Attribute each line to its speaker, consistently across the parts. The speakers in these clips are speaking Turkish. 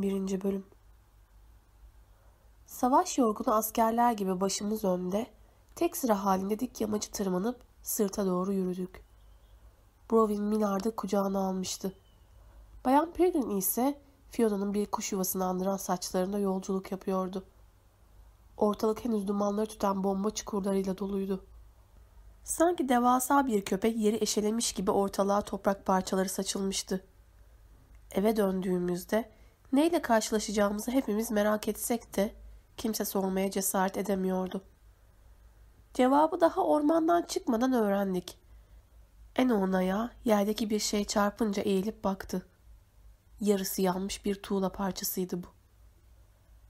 Speaker 1: 11. Bölüm Savaş yorgunu askerler gibi başımız önde, tek sıra halinde dik yamacı tırmanıp sırta doğru yürüdük. Brovin Minard'ı kucağına almıştı. Bayan Peregrine ise Fiona'nın bir kuş yuvasını andıran saçlarında yolculuk yapıyordu. Ortalık henüz dumanları tutan bomba çukurlarıyla doluydu. Sanki devasa bir köpek yeri eşelemiş gibi ortalığa toprak parçaları saçılmıştı. Eve döndüğümüzde neyle karşılaşacağımızı hepimiz merak etsek de kimse sormaya cesaret edemiyordu. Cevabı daha ormandan çıkmadan öğrendik. En onaya yerdeki bir şey çarpınca eğilip baktı. Yarısı yanmış bir tuğla parçasıydı bu.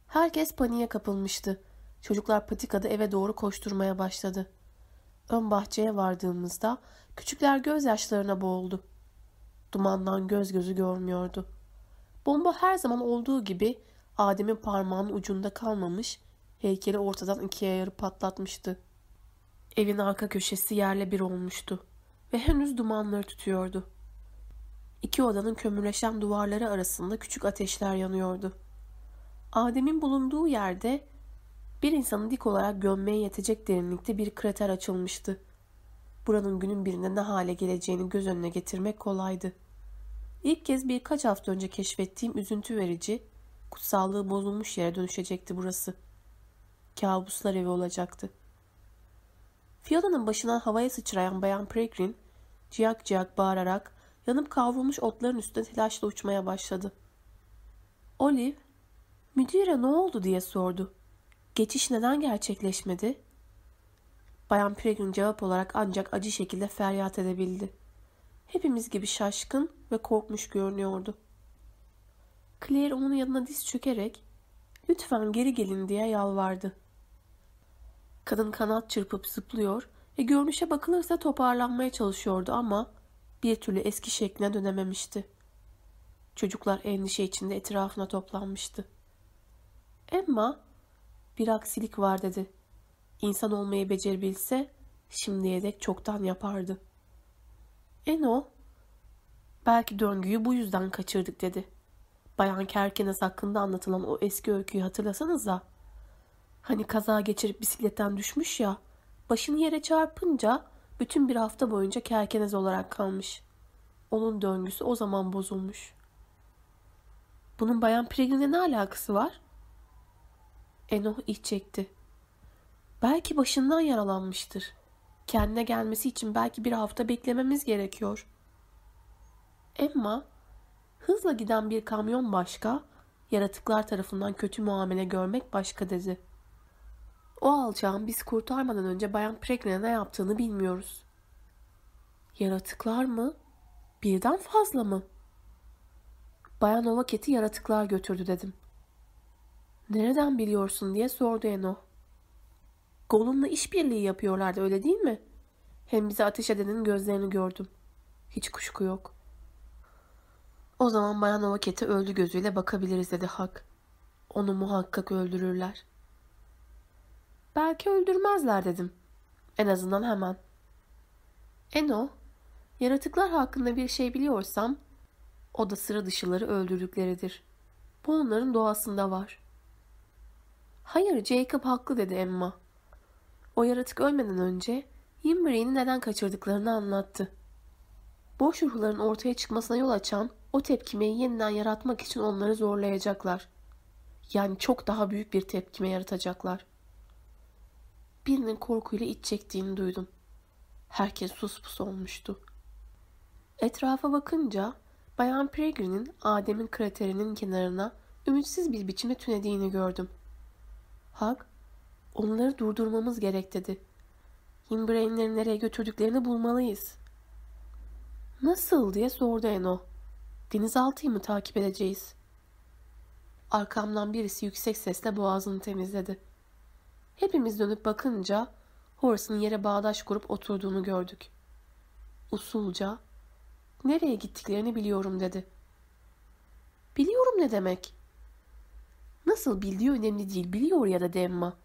Speaker 1: Herkes paniğe kapılmıştı. Çocuklar patikada eve doğru koşturmaya başladı. Ön bahçeye vardığımızda küçükler gözyaşlarına boğuldu. Dumandan göz gözü görmüyordu. Bomba her zaman olduğu gibi Adem'in parmağının ucunda kalmamış, heykeli ortadan ikiye yarı patlatmıştı. Evin arka köşesi yerle bir olmuştu ve henüz dumanları tutuyordu. İki odanın kömürleşen duvarları arasında küçük ateşler yanıyordu. Adem'in bulunduğu yerde bir insanı dik olarak gömmeye yetecek derinlikte bir krater açılmıştı. Buranın günün birinde ne hale geleceğini göz önüne getirmek kolaydı. İlk kez birkaç hafta önce keşfettiğim üzüntü verici, kutsallığı bozulmuş yere dönüşecekti burası. Kabuslar evi olacaktı. Fiyona'nın başından havaya sıçrayan Bayan Peregrine, ciyak ciyak bağırarak yanıp kavrulmuş otların üstüne telaşla uçmaya başladı. Olive, müdüre ne oldu diye sordu. Geçiş neden gerçekleşmedi? Bayan Peregrine cevap olarak ancak acı şekilde feryat edebildi. Hepimiz gibi şaşkın ve korkmuş görünüyordu. Claire onun yanına diz çökerek lütfen geri gelin diye yalvardı. Kadın kanat çırpıp zıplıyor ve görünüşe bakılırsa toparlanmaya çalışıyordu ama bir türlü eski şekline dönememişti. Çocuklar endişe içinde etrafına toplanmıştı. Emma bir aksilik var dedi. İnsan olmayı becerebilse şimdiye dek çoktan yapardı. Eno, belki döngüyü bu yüzden kaçırdık dedi. Bayan Kerkenes hakkında anlatılan o eski öyküyü hatırlasanıza. Hani kaza geçirip bisikletten düşmüş ya, başını yere çarpınca bütün bir hafta boyunca kerkenez olarak kalmış. Onun döngüsü o zaman bozulmuş. Bunun Bayan Peregrine'le ne alakası var? Enoh iç çekti. Belki başından yaralanmıştır. Kendine gelmesi için belki bir hafta beklememiz gerekiyor. Emma, hızla giden bir kamyon başka, yaratıklar tarafından kötü muamele görmek başka dedi. O alçağın biz kurtarmadan önce Bayan Pregne'e ne yaptığını bilmiyoruz. Yaratıklar mı? Birden fazla mı? Bayan Ovaket'i yaratıklar götürdü dedim. Nereden biliyorsun diye sordu Eno. Gollum'la işbirliği yapıyorlardı öyle değil mi? Hem bize ateş edenin gözlerini gördüm. Hiç kuşku yok. O zaman Bayan Ovaket'e öldü gözüyle bakabiliriz dedi Hak. Onu muhakkak öldürürler. Belki öldürmezler dedim. En azından hemen. Eno, yaratıklar hakkında bir şey biliyorsam o da sıra dışıları öldürdükleridir. Bu onların doğasında var. Hayır Jacob haklı dedi Emma. O yaratık ölmeden önce Yimbre'yi neden kaçırdıklarını anlattı. Boş ruhların ortaya çıkmasına yol açan o tepkimeyi yeniden yaratmak için onları zorlayacaklar. Yani çok daha büyük bir tepkime yaratacaklar. Birinin korkuyla iç çektiğini duydum. Herkes sus pus olmuştu. Etrafa bakınca Bayan Peregrine'in Adem'in kraterinin kenarına ümitsiz bir biçimde tünediğini gördüm. Hag, onları durdurmamız gerek dedi. Himbrain'leri nereye götürdüklerini bulmalıyız. Nasıl diye sordu Eno. Denizaltıyı mı takip edeceğiz? Arkamdan birisi yüksek sesle boğazını temizledi. Hepimiz dönüp bakınca Horace'ın yere bağdaş kurup oturduğunu gördük. Usulca, nereye gittiklerini biliyorum dedi. Biliyorum ne demek? Nasıl bildiği önemli değil, biliyor ya da Demma.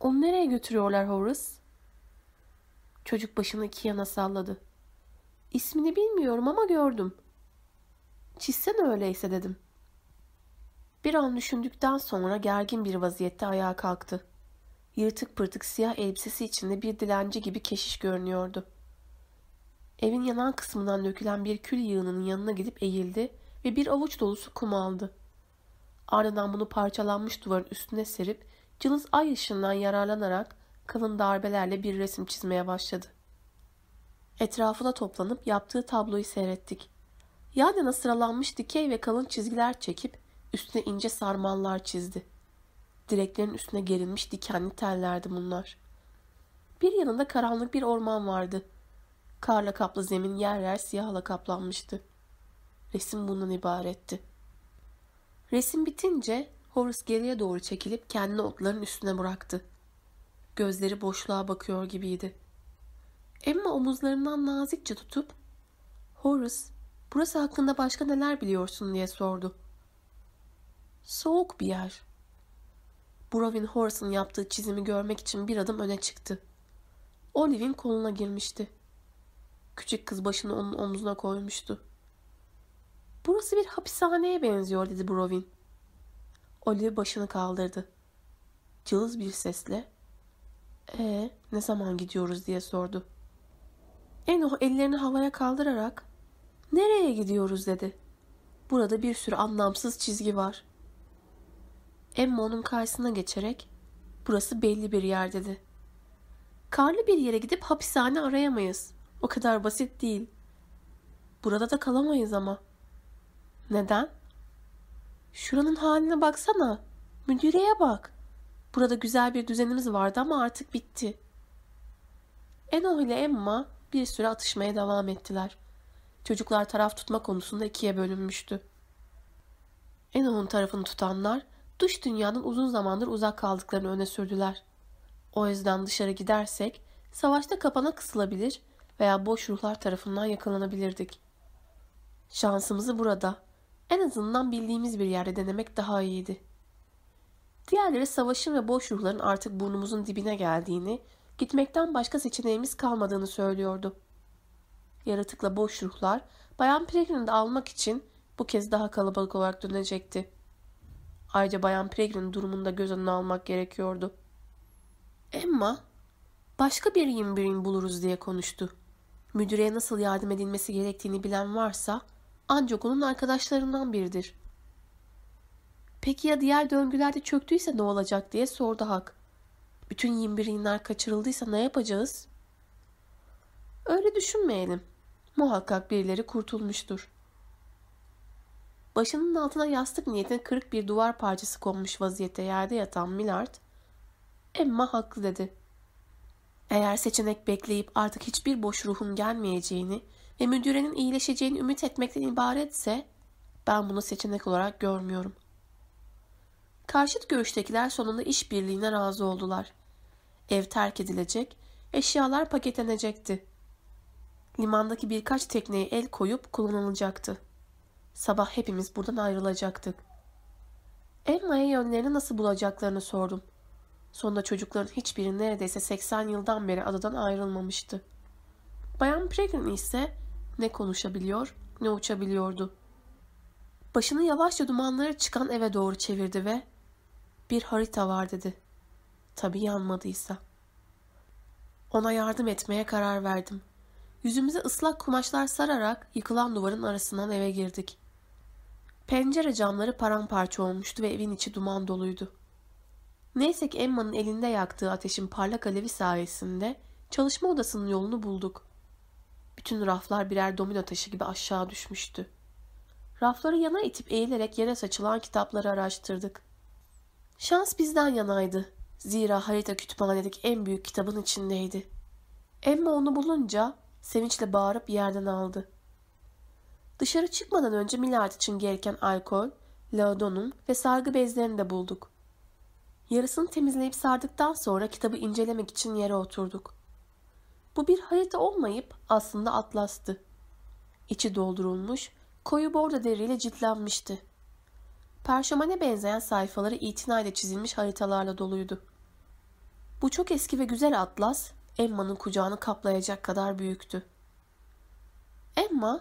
Speaker 1: Onu nereye götürüyorlar Horace? Çocuk başını iki yana salladı. İsmini bilmiyorum ama gördüm. Çizsene öyleyse dedim. Bir an düşündükten sonra gergin bir vaziyette ayağa kalktı. Yırtık pırtık siyah elbisesi içinde bir dilenci gibi keşiş görünüyordu. Evin yanan kısmından dökülen bir kül yığınının yanına gidip eğildi ve bir avuç dolusu kum aldı. Ardından bunu parçalanmış duvarın üstüne serip cılız ay ışığından yararlanarak kalın darbelerle bir resim çizmeye başladı. Etrafına toplanıp yaptığı tabloyu seyrettik. Yan yana sıralanmış dikey ve kalın çizgiler çekip üstüne ince sarmallar çizdi. Direklerin üstüne gerilmiş dikenli tellerdi bunlar. Bir yanında karanlık bir orman vardı. Karla kaplı zemin yer yer siyahla kaplanmıştı. Resim bundan ibaretti. Resim bitince Horace geriye doğru çekilip kendini otların üstüne bıraktı. Gözleri boşluğa bakıyor gibiydi. Emma omuzlarından nazikçe tutup Horace, burası hakkında başka neler biliyorsun diye sordu. Soğuk bir yer. Brovin Horace'ın yaptığı çizimi görmek için bir adım öne çıktı. Olive'in koluna girmişti. Küçük kız başını onun omzuna koymuştu. Burası bir hapishaneye benziyor dedi Brovin. Olive başını kaldırdı. Cılız bir sesle ee, ne zaman gidiyoruz diye sordu. Eno ellerini havaya kaldırarak nereye gidiyoruz dedi. Burada bir sürü anlamsız çizgi var. Emma onun karşısına geçerek burası belli bir yer dedi. Karlı bir yere gidip hapishane arayamayız. O kadar basit değil. Burada da kalamayız ama. Neden? Şuranın haline baksana. Müdüreye bak. Burada güzel bir düzenimiz vardı ama artık bitti. Eno ile Emma bir süre atışmaya devam ettiler. Çocuklar taraf tutma konusunda ikiye bölünmüştü. Eno'nun tarafını tutanlar dış dünyanın uzun zamandır uzak kaldıklarını öne sürdüler. O yüzden dışarı gidersek savaşta kapana kısılabilir veya boş ruhlar tarafından yakalanabilirdik. Şansımızı burada, en azından bildiğimiz bir yerde denemek daha iyiydi. Diğerleri savaşın ve boş ruhların artık burnumuzun dibine geldiğini, gitmekten başka seçeneğimiz kalmadığını söylüyordu. Yaratıkla boş ruhlar, Bayan Peregrine'i de almak için bu kez daha kalabalık olarak dönecekti. Ayrıca Bayan Peregrine durumunu da göz önüne almak gerekiyordu. Emma, başka bir yimbirin buluruz diye konuştu. Müdüreye nasıl yardım edilmesi gerektiğini bilen varsa ancak onun arkadaşlarından biridir. Peki ya diğer döngülerde çöktüyse ne olacak diye sordu Hak. Bütün yimbirinler kaçırıldıysa ne yapacağız? Öyle düşünmeyelim. Muhakkak birileri kurtulmuştur. Başının altına yastık niyetine kırık bir duvar parçası konmuş vaziyette yerde yatan Millard, Emma haklı dedi. Eğer seçenek bekleyip artık hiçbir boş ruhun gelmeyeceğini ve müdürenin iyileşeceğini ümit etmekten ibaretse ben bunu seçenek olarak görmüyorum. Karşıt görüştekiler sonunda işbirliğine razı oldular. Ev terk edilecek, eşyalar paketlenecekti. Limandaki birkaç tekneye el koyup kullanılacaktı. Sabah hepimiz buradan ayrılacaktık. Emma'ya yönlerini nasıl bulacaklarını sordum. Sonunda çocukların hiçbiri neredeyse 80 yıldan beri adadan ayrılmamıştı. Bayan Pregrin ise ne konuşabiliyor ne uçabiliyordu. Başını yavaşça dumanları çıkan eve doğru çevirdi ve bir harita var dedi. Tabii yanmadıysa. Ona yardım etmeye karar verdim. Yüzümüze ıslak kumaşlar sararak yıkılan duvarın arasından eve girdik. Pencere camları paramparça olmuştu ve evin içi duman doluydu. Neyse ki Emma'nın elinde yaktığı ateşin parlak alevi sayesinde çalışma odasının yolunu bulduk. Bütün raflar birer domino taşı gibi aşağı düşmüştü. Rafları yana itip eğilerek yere saçılan kitapları araştırdık. Şans bizden yanaydı. Zira harita kütüphanedeki en büyük kitabın içindeydi. Emma onu bulunca sevinçle bağırıp yerden aldı. Dışarı çıkmadan önce Milard için gereken alkol, laudonum ve sargı bezlerini de bulduk. Yarısını temizleyip sardıktan sonra kitabı incelemek için yere oturduk. Bu bir harita olmayıp aslında atlastı. İçi doldurulmuş, koyu bordo deriyle ciltlenmişti. Perşemane benzeyen sayfaları itinayla çizilmiş haritalarla doluydu. Bu çok eski ve güzel atlas, Emma'nın kucağını kaplayacak kadar büyüktü. Emma,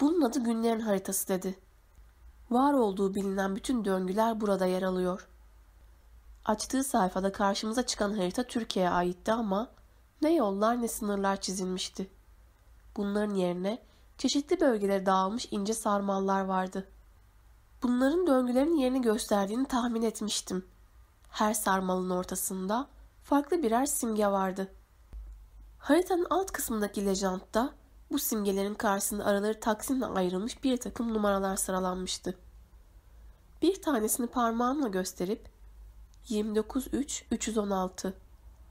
Speaker 1: bunun adı günlerin haritası dedi. Var olduğu bilinen bütün döngüler burada yer alıyor. Açtığı sayfada karşımıza çıkan harita Türkiye'ye aitti ama ne yollar ne sınırlar çizilmişti. Bunların yerine çeşitli bölgelere dağılmış ince sarmallar vardı. Bunların döngülerin yerini gösterdiğini tahmin etmiştim. Her sarmalın ortasında farklı birer simge vardı. Haritanın alt kısmındaki lejantta bu simgelerin karşısında araları taksimle ayrılmış bir takım numaralar sıralanmıştı. Bir tanesini parmağımla gösterip 293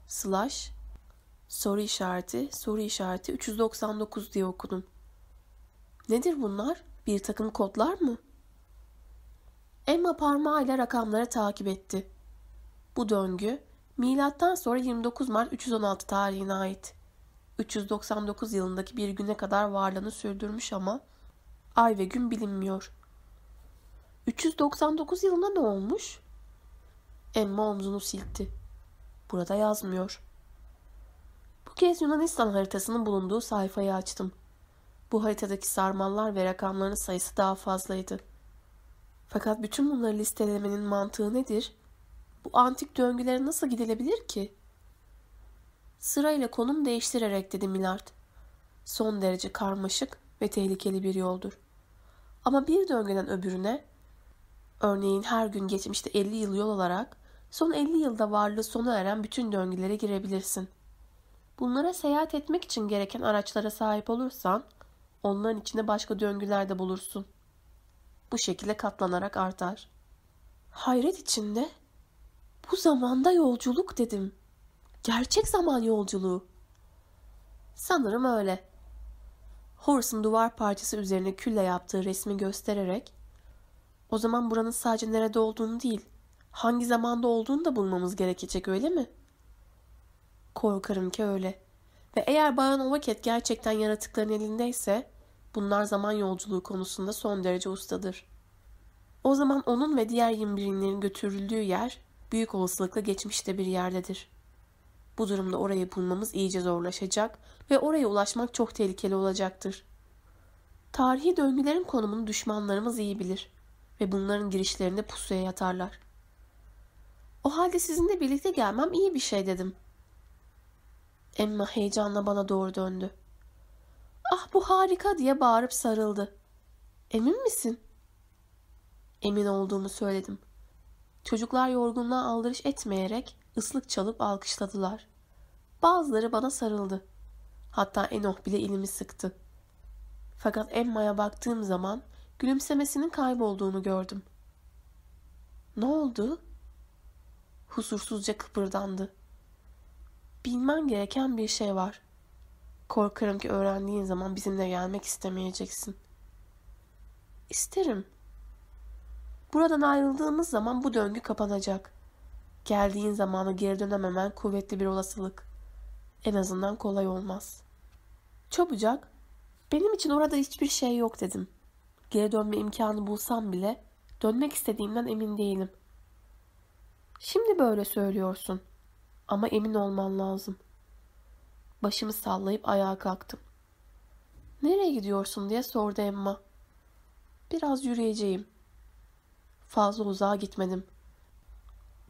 Speaker 1: slash soru işareti soru işareti 399 diye okudum. Nedir bunlar? Bir takım kodlar mı? Emma parmağıyla rakamları takip etti. Bu döngü milattan sonra 29 Mart 316 tarihine ait. 399 yılındaki bir güne kadar varlığını sürdürmüş ama ay ve gün bilinmiyor. 399 yılında ne olmuş? Emma omzunu silkti. Burada yazmıyor. Kez Yunanistan haritasının bulunduğu sayfayı açtım. Bu haritadaki sarmallar ve rakamların sayısı daha fazlaydı. Fakat bütün bunları listelemenin mantığı nedir? Bu antik döngülere nasıl gidilebilir ki? Sırayla konum değiştirerek dedi Milard. Son derece karmaşık ve tehlikeli bir yoldur. Ama bir döngüden öbürüne, örneğin her gün geçmişte 50 yıl yol olarak, son 50 yılda varlığı sona eren bütün döngülere girebilirsin. Bunlara seyahat etmek için gereken araçlara sahip olursan, onların içinde başka döngüler de bulursun. Bu şekilde katlanarak artar. Hayret içinde, bu zamanda yolculuk dedim.'' Gerçek zaman yolculuğu. Sanırım öyle. Horace'ın duvar parçası üzerine külle yaptığı resmi göstererek o zaman buranın sadece nerede olduğunu değil, hangi zamanda olduğunu da bulmamız gerekecek öyle mi? Korkarım ki öyle. Ve eğer Bayan Ovaket gerçekten yaratıkların elindeyse bunlar zaman yolculuğu konusunda son derece ustadır. O zaman onun ve diğer 21'inlerin götürüldüğü yer büyük olasılıkla geçmişte bir yerdedir.'' Bu durumda orayı bulmamız iyice zorlaşacak ve oraya ulaşmak çok tehlikeli olacaktır. Tarihi döngülerin konumunu düşmanlarımız iyi bilir ve bunların girişlerinde pusuya yatarlar. O halde sizinle birlikte gelmem iyi bir şey dedim. Emma heyecanla bana doğru döndü. Ah bu harika diye bağırıp sarıldı. Emin misin? Emin olduğumu söyledim. Çocuklar yorgunluğa aldırış etmeyerek ıslık çalıp alkışladılar. Bazıları bana sarıldı. Hatta Enoh bile elimi sıktı. Fakat Emma'ya baktığım zaman gülümsemesinin kaybolduğunu gördüm. Ne oldu? Husursuzca kıpırdandı. Bilmen gereken bir şey var. Korkarım ki öğrendiğin zaman bizimle gelmek istemeyeceksin. İsterim. Buradan ayrıldığımız zaman bu döngü kapanacak. Geldiğin zamana geri dönememen kuvvetli bir olasılık. En azından kolay olmaz. Çabucak, benim için orada hiçbir şey yok dedim. Geri dönme imkanı bulsam bile dönmek istediğimden emin değilim. Şimdi böyle söylüyorsun. Ama emin olman lazım. Başımı sallayıp ayağa kalktım. Nereye gidiyorsun diye sordu Emma. Biraz yürüyeceğim. Fazla uzağa gitmedim.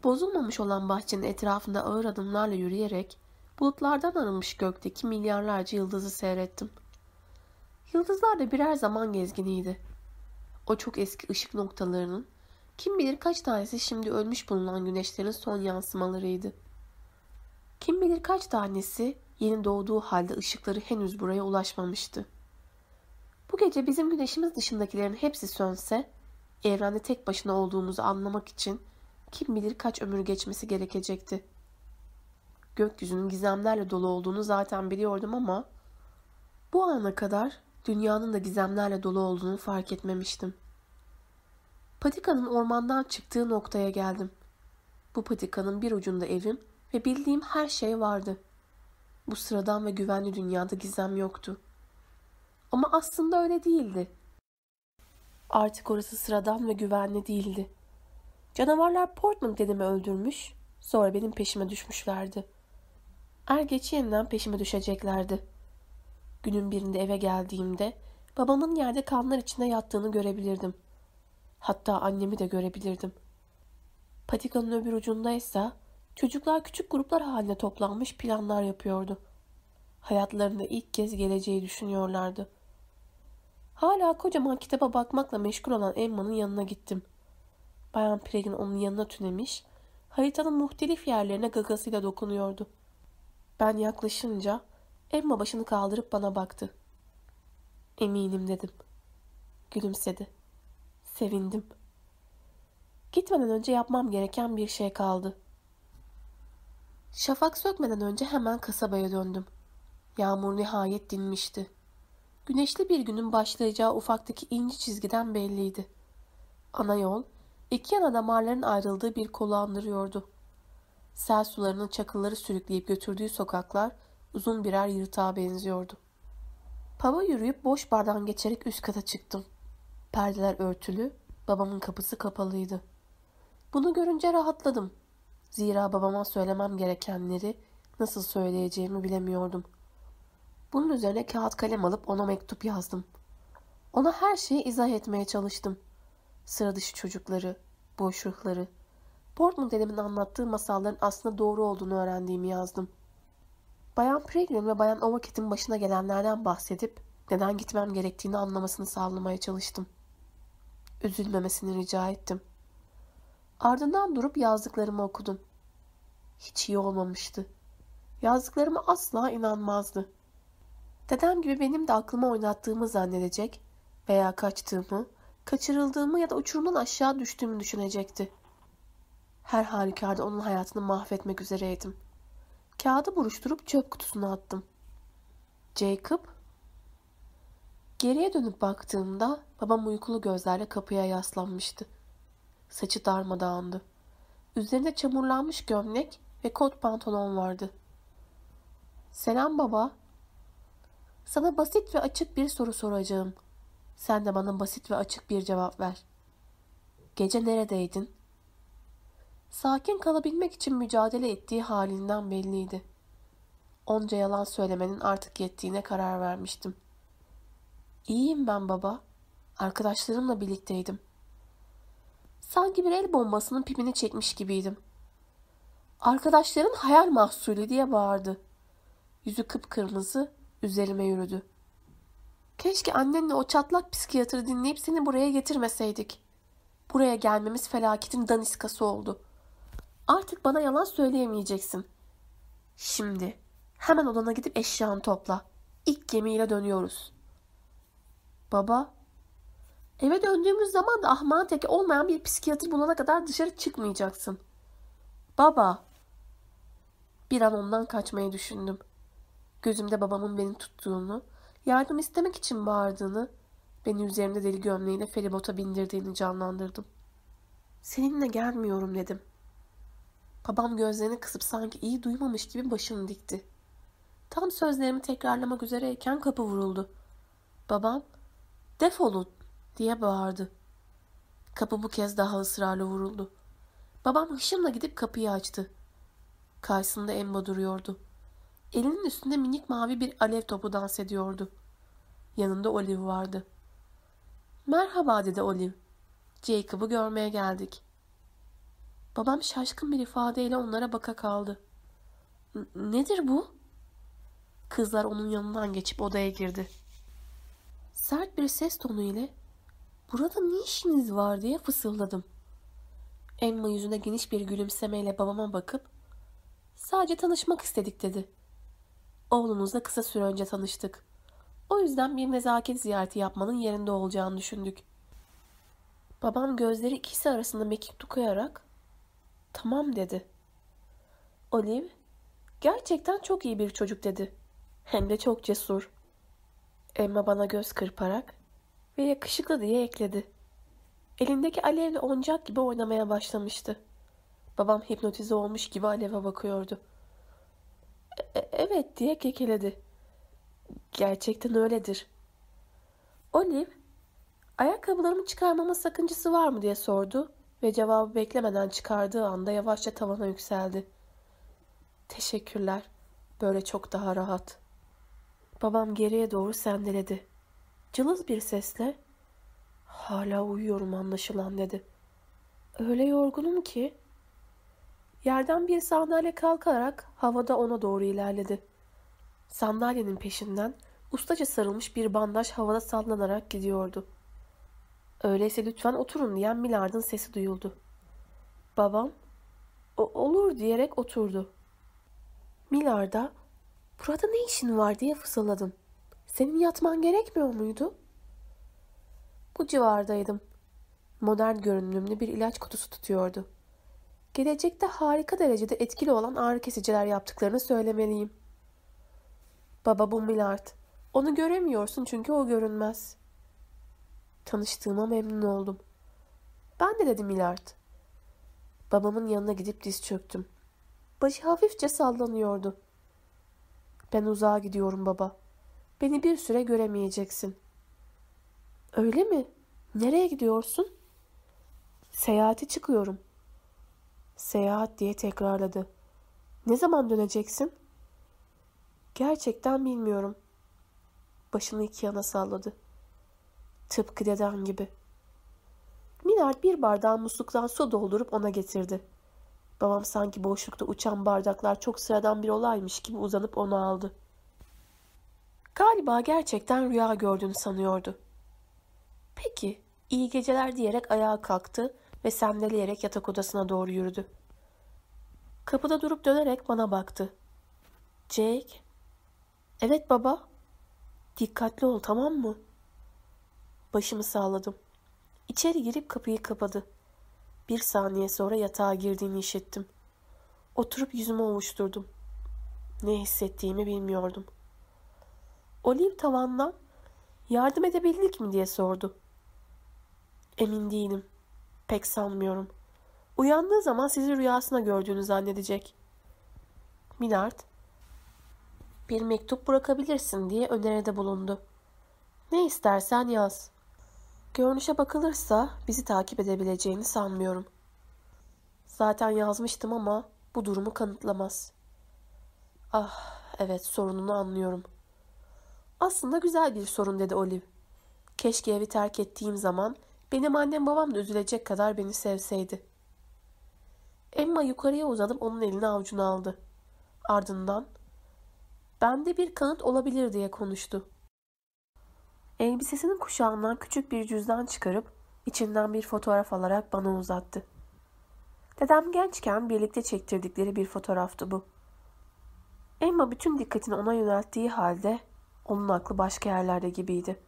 Speaker 1: Bozulmamış olan bahçenin etrafında ağır adımlarla yürüyerek bulutlardan arınmış gökteki milyarlarca yıldızı seyrettim. Yıldızlar da birer zaman gezginiydi. O çok eski ışık noktalarının kim bilir kaç tanesi şimdi ölmüş bulunan güneşlerin son yansımalarıydı. Kim bilir kaç tanesi yeni doğduğu halde ışıkları henüz buraya ulaşmamıştı. Bu gece bizim güneşimiz dışındakilerin hepsi sönse, evrende tek başına olduğumuzu anlamak için kim bilir kaç ömür geçmesi gerekecekti. Gökyüzünün gizemlerle dolu olduğunu zaten biliyordum ama bu ana kadar dünyanın da gizemlerle dolu olduğunu fark etmemiştim. Patikanın ormandan çıktığı noktaya geldim. Bu patikanın bir ucunda evim ve bildiğim her şey vardı. Bu sıradan ve güvenli dünyada gizem yoktu. Ama aslında öyle değildi. Artık orası sıradan ve güvenli değildi. Canavarlar Portman dedemi öldürmüş, sonra benim peşime düşmüşlerdi. Er geç yeniden peşime düşeceklerdi. Günün birinde eve geldiğimde babamın yerde kanlar içinde yattığını görebilirdim. Hatta annemi de görebilirdim. Patikanın öbür ucundaysa çocuklar küçük gruplar halinde toplanmış planlar yapıyordu. Hayatlarında ilk kez geleceği düşünüyorlardı. Hala kocaman kitaba bakmakla meşgul olan Emma'nın yanına gittim. Bayan Preg'in onun yanına tünemiş, haritanın muhtelif yerlerine gagasıyla dokunuyordu. Ben yaklaşınca Emma başını kaldırıp bana baktı. Eminim dedim. Gülümsedi. Sevindim. Gitmeden önce yapmam gereken bir şey kaldı. Şafak sökmeden önce hemen kasabaya döndüm. Yağmur nihayet dinmişti. Güneşli bir günün başlayacağı ufaktaki ince çizgiden belliydi. Ana yol, iki yana damarların ayrıldığı bir kolu andırıyordu. Sel sularının çakılları sürükleyip götürdüğü sokaklar uzun birer yırtığa benziyordu. Pava yürüyüp boş bardan geçerek üst kata çıktım. Perdeler örtülü, babamın kapısı kapalıydı. Bunu görünce rahatladım. Zira babama söylemem gerekenleri nasıl söyleyeceğimi bilemiyordum. Bunun üzerine kağıt kalem alıp ona mektup yazdım. Ona her şeyi izah etmeye çalıştım. Sıra dışı çocukları, boş ruhları, Portman dedemin anlattığı masalların aslında doğru olduğunu öğrendiğimi yazdım. Bayan Pregrin ve Bayan Ovaket'in başına gelenlerden bahsedip neden gitmem gerektiğini anlamasını sağlamaya çalıştım. Üzülmemesini rica ettim. Ardından durup yazdıklarımı okudum. Hiç iyi olmamıştı. Yazdıklarıma asla inanmazdı. Dedem gibi benim de aklıma oynattığımı zannedecek veya kaçtığımı, kaçırıldığımı ya da uçurumdan aşağı düştüğümü düşünecekti. Her halükarda onun hayatını mahvetmek üzereydim. Kağıdı buruşturup çöp kutusuna attım. Jacob? Geriye dönüp baktığımda babam uykulu gözlerle kapıya yaslanmıştı. Saçı darmadağındı. Üzerinde çamurlanmış gömlek ve kot pantolon vardı. Selam baba. Sana basit ve açık bir soru soracağım. Sen de bana basit ve açık bir cevap ver. Gece neredeydin? Sakin kalabilmek için mücadele ettiği halinden belliydi. Onca yalan söylemenin artık yettiğine karar vermiştim. İyiyim ben baba. Arkadaşlarımla birlikteydim. Sanki bir el bombasının pipini çekmiş gibiydim. Arkadaşların hayal mahsulü diye bağırdı. Yüzü kıpkırmızı, üzerime yürüdü. Keşke annenle o çatlak psikiyatrı dinleyip seni buraya getirmeseydik. Buraya gelmemiz felaketin daniskası oldu. Artık bana yalan söyleyemeyeceksin. Şimdi hemen odana gidip eşyanı topla. İlk gemiyle dönüyoruz. Baba, eve döndüğümüz zaman da ahmağın teki olmayan bir psikiyatr bulana kadar dışarı çıkmayacaksın. Baba, bir an ondan kaçmayı düşündüm. Gözümde babamın beni tuttuğunu, yardım istemek için bağırdığını, beni üzerimde deli gömleğiyle feribota bindirdiğini canlandırdım. Seninle gelmiyorum dedim. Babam gözlerini kısıp sanki iyi duymamış gibi başını dikti. Tam sözlerimi tekrarlamak üzereyken kapı vuruldu. Babam, defolun diye bağırdı. Kapı bu kez daha ısrarla vuruldu. Babam hışımla gidip kapıyı açtı. Karşısında Emma duruyordu. Elinin üstünde minik mavi bir alev topu dans ediyordu. Yanında Olive vardı. Merhaba dedi Olive. Jacob'u görmeye geldik. Babam şaşkın bir ifadeyle onlara baka kaldı. Nedir bu? Kızlar onun yanından geçip odaya girdi. Sert bir ses tonu ile burada ne işiniz var diye fısıldadım. Emma yüzüne geniş bir gülümsemeyle babama bakıp sadece tanışmak istedik dedi. Oğlunuzla kısa süre önce tanıştık. O yüzden bir nezaket ziyareti yapmanın yerinde olacağını düşündük. Babam gözleri ikisi arasında mekik tukayarak tamam dedi. Olive gerçekten çok iyi bir çocuk dedi. Hem de çok cesur. Emma bana göz kırparak ve yakışıklı diye ekledi. Elindeki alevle oyuncak gibi oynamaya başlamıştı. Babam hipnotize olmuş gibi aleve bakıyordu. E, e evet diye kekeledi. Gerçekten öyledir. Olive, ayakkabılarımı çıkarmama sakıncası var mı diye sordu ve cevabı beklemeden çıkardığı anda yavaşça tavana yükseldi. Teşekkürler. Böyle çok daha rahat. Babam geriye doğru sendeledi. Cılız bir sesle Hala uyuyorum anlaşılan dedi. Öyle yorgunum ki. Yerden bir sandalye kalkarak havada ona doğru ilerledi. Sandalyenin peşinden ustaca sarılmış bir bandaj havada sallanarak gidiyordu. Öyleyse lütfen oturun diyen Milard'ın sesi duyuldu. Babam, o olur diyerek oturdu. Milard'a, burada ne işin var diye fısıldadım. Senin yatman gerekmiyor muydu? Bu civardaydım. Modern görünümlü bir ilaç kutusu tutuyordu. Gelecekte harika derecede etkili olan ağrı kesiciler yaptıklarını söylemeliyim. Baba bu Milard. Onu göremiyorsun çünkü o görünmez. Tanıştığıma memnun oldum. Ben de dedim Milard. Babamın yanına gidip diz çöktüm. Başı hafifçe sallanıyordu. Ben uzağa gidiyorum baba. Beni bir süre göremeyeceksin. Öyle mi? Nereye gidiyorsun? Seyahate çıkıyorum. Seyahat diye tekrarladı. Ne zaman döneceksin? Gerçekten bilmiyorum. Başını iki yana salladı. Tıpkı deden gibi. Minard bir bardağı musluktan su doldurup ona getirdi. Babam sanki boşlukta uçan bardaklar çok sıradan bir olaymış gibi uzanıp onu aldı. Galiba gerçekten rüya gördüğünü sanıyordu. Peki, iyi geceler diyerek ayağa kalktı ve sendeleyerek yatak odasına doğru yürüdü. Kapıda durup dönerek bana baktı. Jake? Evet baba. Dikkatli ol tamam mı? Başımı sağladım. İçeri girip kapıyı kapadı. Bir saniye sonra yatağa girdiğini işittim. Oturup yüzümü ovuşturdum. Ne hissettiğimi bilmiyordum. Olive tavandan yardım edebildik mi diye sordu. Emin değilim. Pek sanmıyorum. Uyandığı zaman sizi rüyasına gördüğünü zannedecek. Minard, bir mektup bırakabilirsin diye öneride bulundu. Ne istersen yaz. Görünüşe bakılırsa bizi takip edebileceğini sanmıyorum. Zaten yazmıştım ama bu durumu kanıtlamaz. Ah, evet sorununu anlıyorum. Aslında güzel bir sorun dedi Olive. Keşke evi terk ettiğim zaman benim annem babam da üzülecek kadar beni sevseydi. Emma yukarıya uzanıp onun elini avucuna aldı. Ardından bende bir kanıt olabilir diye konuştu. Elbisesinin kuşağından küçük bir cüzdan çıkarıp içinden bir fotoğraf alarak bana uzattı. Dedem gençken birlikte çektirdikleri bir fotoğraftı bu. Emma bütün dikkatini ona yönelttiği halde onun aklı başka yerlerde gibiydi.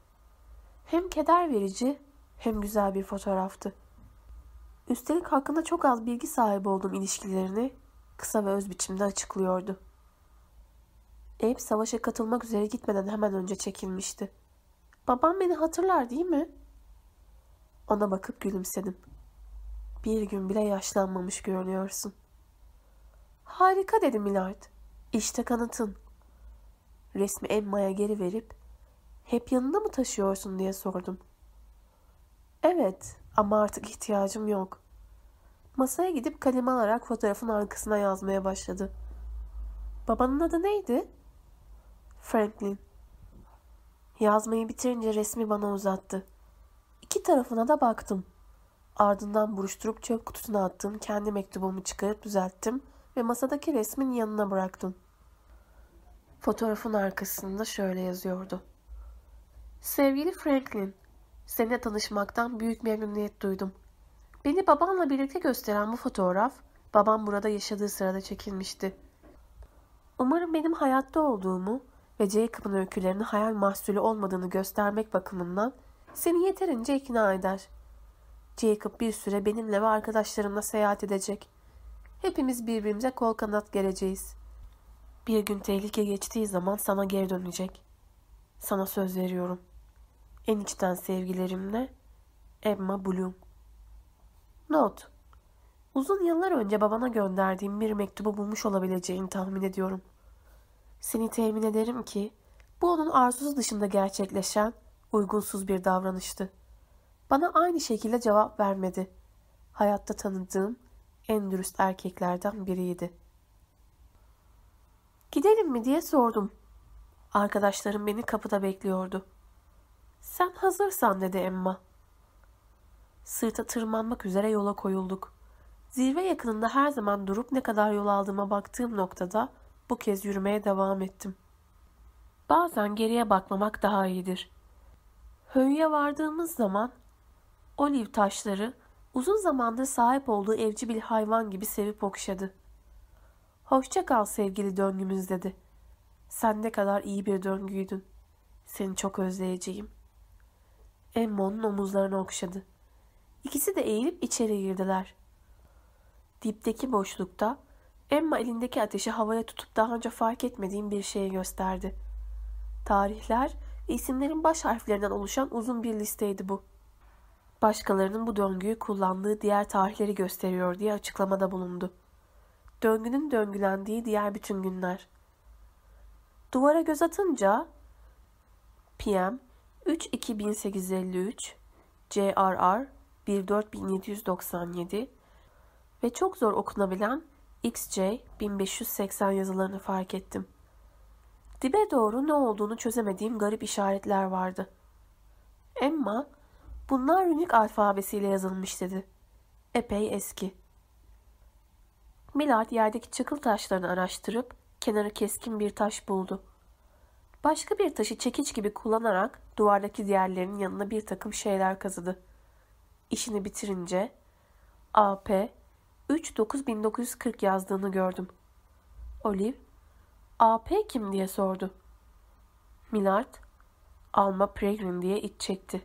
Speaker 1: Hem keder verici hem güzel bir fotoğraftı. Üstelik hakkında çok az bilgi sahibi olduğum ilişkilerini kısa ve öz biçimde açıklıyordu. Abe savaşa katılmak üzere gitmeden hemen önce çekilmişti. Babam beni hatırlar değil mi? Ona bakıp gülümsedim. Bir gün bile yaşlanmamış görünüyorsun. Harika dedi Millard. İşte kanıtın. Resmi Emma'ya geri verip hep yanında mı taşıyorsun diye sordum. Evet ama artık ihtiyacım yok. Masaya gidip kalemi alarak fotoğrafın arkasına yazmaya başladı. Babanın adı neydi? Franklin. Yazmayı bitirince resmi bana uzattı. İki tarafına da baktım. Ardından buruşturup çöp kutusuna attığım kendi mektubumu çıkarıp düzelttim ve masadaki resmin yanına bıraktım. Fotoğrafın arkasında şöyle yazıyordu. Sevgili Franklin, seninle tanışmaktan büyük memnuniyet duydum. Beni babamla birlikte gösteren bu fotoğraf, babam burada yaşadığı sırada çekilmişti. Umarım benim hayatta olduğumu ve Jacob'ın öykülerinin hayal mahsulü olmadığını göstermek bakımından seni yeterince ikna eder. Jacob bir süre benimle ve arkadaşlarımla seyahat edecek. Hepimiz birbirimize kol kanat geleceğiz. Bir gün tehlike geçtiği zaman sana geri dönecek. Sana söz veriyorum. En içten sevgilerimle Emma Bloom. Not. Uzun yıllar önce babana gönderdiğim bir mektubu bulmuş olabileceğini tahmin ediyorum. Seni temin ederim ki bu onun arzusu dışında gerçekleşen uygunsuz bir davranıştı. Bana aynı şekilde cevap vermedi. Hayatta tanıdığım en dürüst erkeklerden biriydi. Gidelim mi diye sordum. Arkadaşlarım beni kapıda bekliyordu. Sen hazırsan dedi Emma. Sırta tırmanmak üzere yola koyulduk. Zirve yakınında her zaman durup ne kadar yol aldığıma baktığım noktada bu kez yürümeye devam ettim. Bazen geriye bakmamak daha iyidir. Höyü'ye vardığımız zaman oliv taşları uzun zamandır sahip olduğu evci bir hayvan gibi sevip okşadı. Hoşça kal sevgili döngümüz dedi. Sen ne kadar iyi bir döngüydün. Seni çok özleyeceğim. Emmo'nun omuzlarını okşadı. İkisi de eğilip içeri girdiler. Dipteki boşlukta Emma elindeki ateşi havaya tutup daha önce fark etmediğim bir şeyi gösterdi. Tarihler isimlerin baş harflerinden oluşan uzun bir listeydi bu. Başkalarının bu döngüyü kullandığı diğer tarihleri gösteriyor diye açıklamada bulundu. Döngünün döngülendiği diğer bütün günler. Duvara göz atınca PM 32853, CRR 14797 ve çok zor okunabilen XJ 1580 yazılarını fark ettim. Dibe doğru ne olduğunu çözemediğim garip işaretler vardı. Emma, bunlar runik alfabesiyle yazılmış dedi. Epey eski. Millard yerdeki çakıl taşlarını araştırıp kenarı keskin bir taş buldu. Başka bir taşı çekiç gibi kullanarak duvardaki diğerlerinin yanına bir takım şeyler kazıdı. İşini bitirince AP 3.9.1940 yazdığını gördüm. Olive, AP kim diye sordu. Millard, Alma Pregrin diye iç çekti.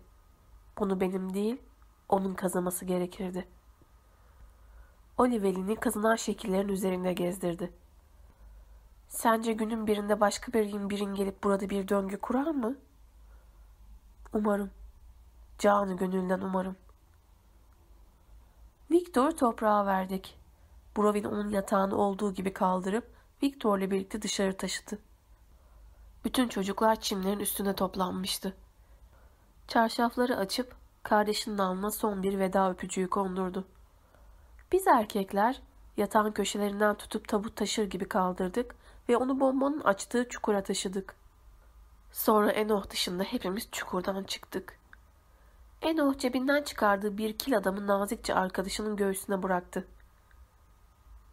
Speaker 1: Bunu benim değil, onun kazıması gerekirdi. Olive elini kazınan şekillerin üzerinde gezdirdi. Sence günün birinde başka bir gün birin gelip burada bir döngü kurar mı? Umarım. Canı gönülden umarım. Victor toprağa verdik. Brovin onun yatağını olduğu gibi kaldırıp Victor'la birlikte dışarı taşıdı. Bütün çocuklar çimlerin üstüne toplanmıştı. Çarşafları açıp kardeşinin alnına son bir veda öpücüğü kondurdu. Biz erkekler yatağın köşelerinden tutup tabut taşır gibi kaldırdık ve onu bombanın açtığı çukura taşıdık. Sonra Enoh dışında hepimiz çukurdan çıktık. Enoh cebinden çıkardığı bir kil adamı nazikçe arkadaşının göğsüne bıraktı.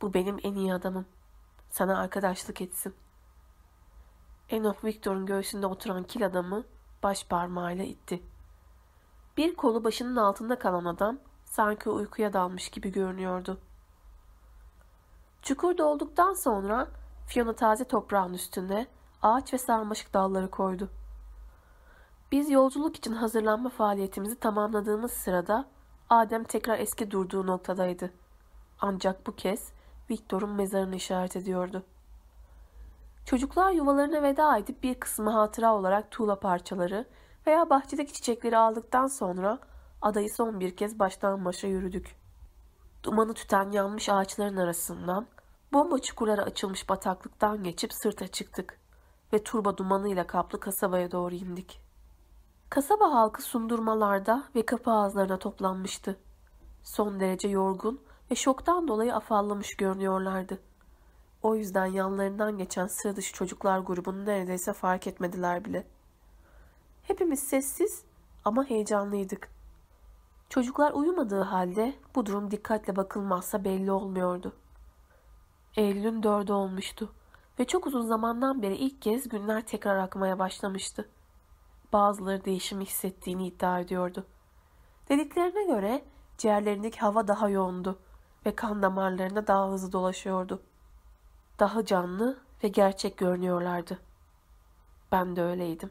Speaker 1: Bu benim en iyi adamım. Sana arkadaşlık etsin. Enoch Victor'un göğsünde oturan kil adamı baş parmağıyla itti. Bir kolu başının altında kalan adam sanki uykuya dalmış gibi görünüyordu. Çukur dolduktan sonra Fiona taze toprağın üstüne ağaç ve sarmaşık dalları koydu. Biz yolculuk için hazırlanma faaliyetimizi tamamladığımız sırada Adem tekrar eski durduğu noktadaydı. Ancak bu kez Victor'un mezarını işaret ediyordu. Çocuklar yuvalarına veda edip bir kısmı hatıra olarak tuğla parçaları veya bahçedeki çiçekleri aldıktan sonra adayı son bir kez baştan başa yürüdük. Dumanı tüten yanmış ağaçların arasından, bomba çukurlara açılmış bataklıktan geçip sırta çıktık ve turba dumanıyla kaplı kasabaya doğru indik. Kasaba halkı sundurmalarda ve kapı ağızlarına toplanmıştı. Son derece yorgun ve şoktan dolayı afallamış görünüyorlardı. O yüzden yanlarından geçen sıra dışı çocuklar grubunu neredeyse fark etmediler bile. Hepimiz sessiz ama heyecanlıydık. Çocuklar uyumadığı halde bu durum dikkatle bakılmazsa belli olmuyordu. Eylül'ün dördü olmuştu ve çok uzun zamandan beri ilk kez günler tekrar akmaya başlamıştı. Bazıları değişimi hissettiğini iddia ediyordu. Dediklerine göre ciğerlerindeki hava daha yoğundu ve kan damarlarına daha hızlı dolaşıyordu. Daha canlı ve gerçek görünüyorlardı. Ben de öyleydim.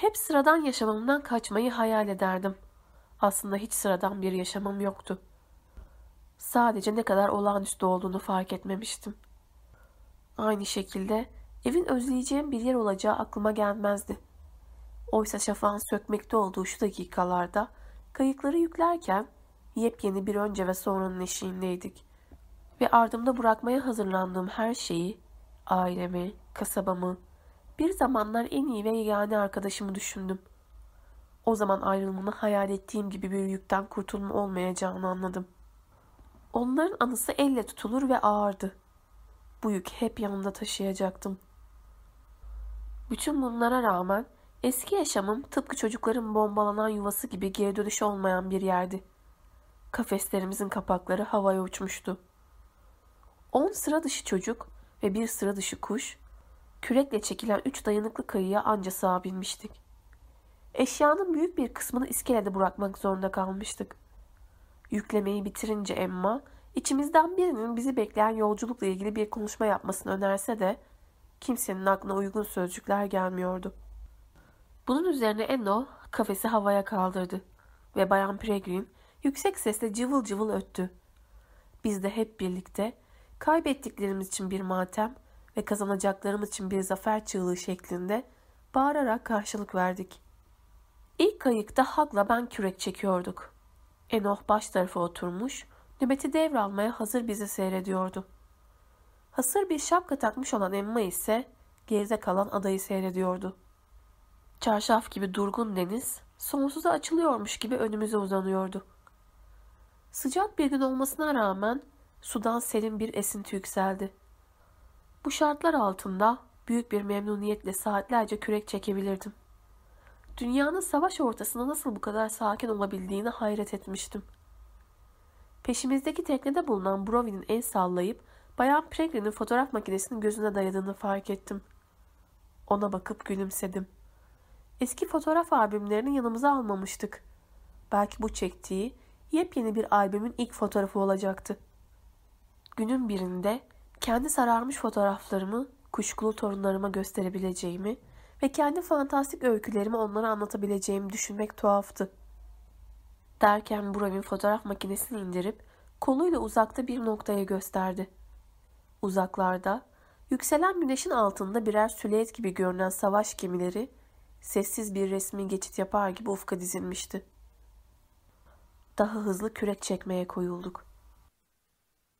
Speaker 1: Hep sıradan yaşamımdan kaçmayı hayal ederdim. Aslında hiç sıradan bir yaşamım yoktu. Sadece ne kadar olağanüstü olduğunu fark etmemiştim. Aynı şekilde evin özleyeceğim bir yer olacağı aklıma gelmezdi. Oysa şafağın sökmekte olduğu şu dakikalarda kayıkları yüklerken yepyeni bir önce ve sonranın eşiğindeydik. Ve ardımda bırakmaya hazırlandığım her şeyi, ailemi, kasabamı, bir zamanlar en iyi ve yegane arkadaşımı düşündüm. O zaman ayrılmanı hayal ettiğim gibi bir yükten kurtulma olmayacağını anladım. Onların anısı elle tutulur ve ağırdı. Bu yük hep yanımda taşıyacaktım. Bütün bunlara rağmen Eski yaşamım tıpkı çocukların bombalanan yuvası gibi geri dönüşü olmayan bir yerdi. Kafeslerimizin kapakları havaya uçmuştu. On sıra dışı çocuk ve bir sıra dışı kuş, kürekle çekilen üç dayanıklı kayıya anca sığabilmiştik. Eşyanın büyük bir kısmını iskelede bırakmak zorunda kalmıştık. Yüklemeyi bitirince Emma, içimizden birinin bizi bekleyen yolculukla ilgili bir konuşma yapmasını önerse de kimsenin aklına uygun sözcükler gelmiyordu. Bunun üzerine Eno kafesi havaya kaldırdı ve Bayan Peregrine yüksek sesle cıvıl cıvıl öttü. Biz de hep birlikte kaybettiklerimiz için bir matem ve kazanacaklarımız için bir zafer çığlığı şeklinde bağırarak karşılık verdik. İlk kayıkta Hag'la ben kürek çekiyorduk. Enoh baş tarafa oturmuş, nöbeti devralmaya hazır bizi seyrediyordu. Hasır bir şapka takmış olan Emma ise geride kalan adayı seyrediyordu. Çarşaf gibi durgun deniz sonsuza açılıyormuş gibi önümüze uzanıyordu. Sıcak bir gün olmasına rağmen sudan serin bir esinti yükseldi. Bu şartlar altında büyük bir memnuniyetle saatlerce kürek çekebilirdim. Dünyanın savaş ortasında nasıl bu kadar sakin olabildiğine hayret etmiştim. Peşimizdeki teknede bulunan Brovy'nin el sallayıp Bayan Pregrin'in fotoğraf makinesinin gözüne dayadığını fark ettim. Ona bakıp gülümsedim. Eski fotoğraf albümlerini yanımıza almamıştık. Belki bu çektiği yepyeni bir albümün ilk fotoğrafı olacaktı. Günün birinde kendi sararmış fotoğraflarımı kuşkulu torunlarıma gösterebileceğimi ve kendi fantastik öykülerimi onlara anlatabileceğimi düşünmek tuhaftı. Derken Buram'ın fotoğraf makinesini indirip koluyla uzakta bir noktaya gösterdi. Uzaklarda, yükselen güneşin altında birer süleyet gibi görünen savaş gemileri sessiz bir resmi geçit yapar gibi ufka dizilmişti. Daha hızlı kürek çekmeye koyulduk.